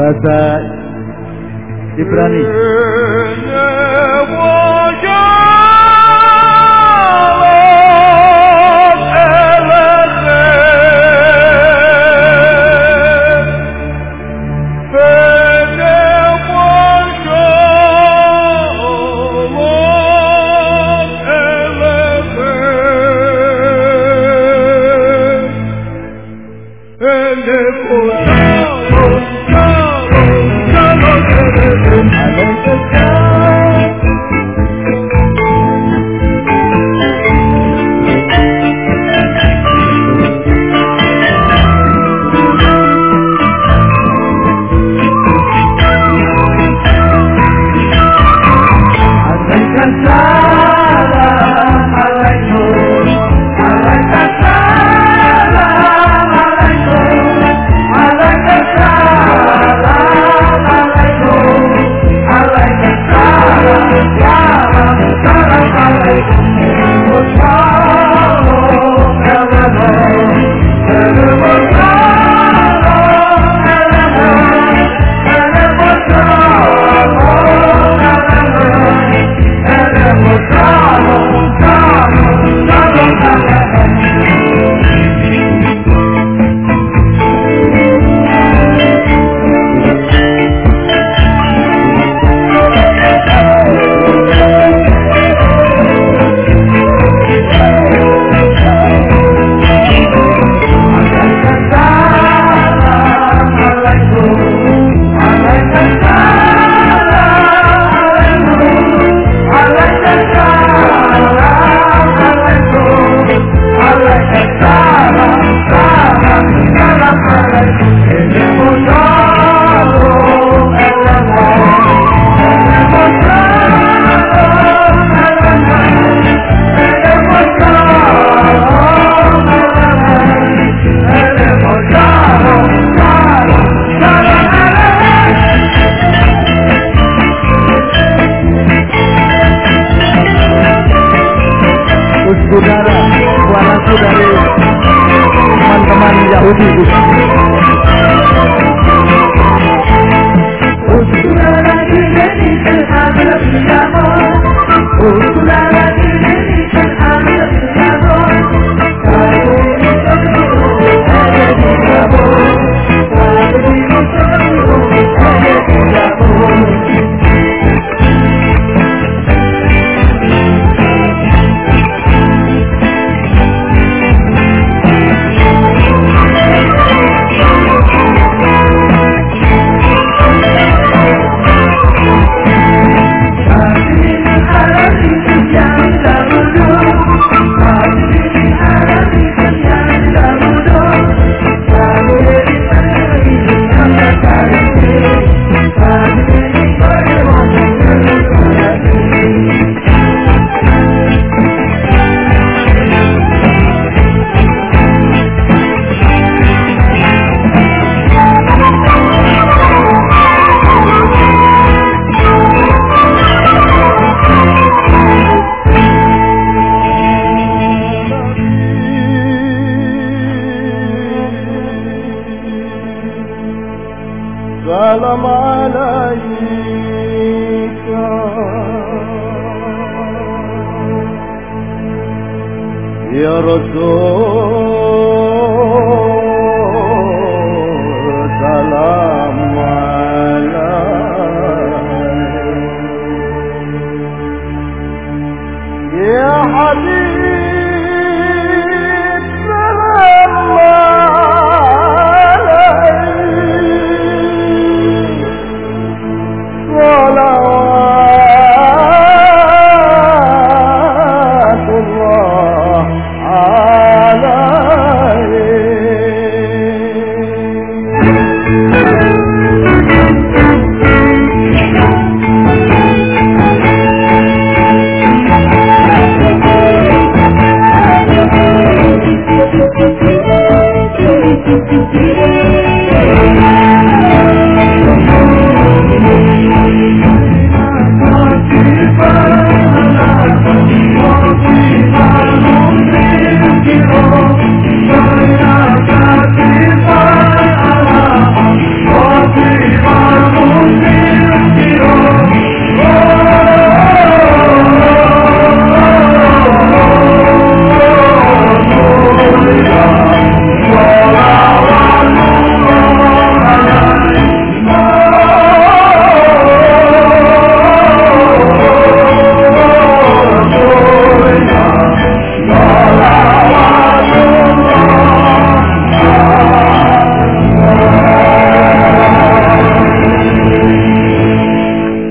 bahasa Ibrani. vou desistir. يا رسول Thank you.